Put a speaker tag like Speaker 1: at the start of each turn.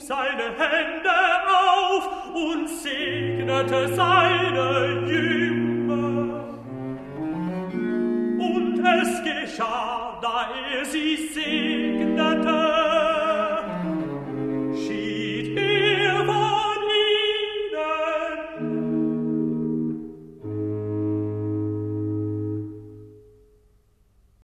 Speaker 1: seine Hände auf und segnete seine Jünger. Und es geschah, da er sie segnete,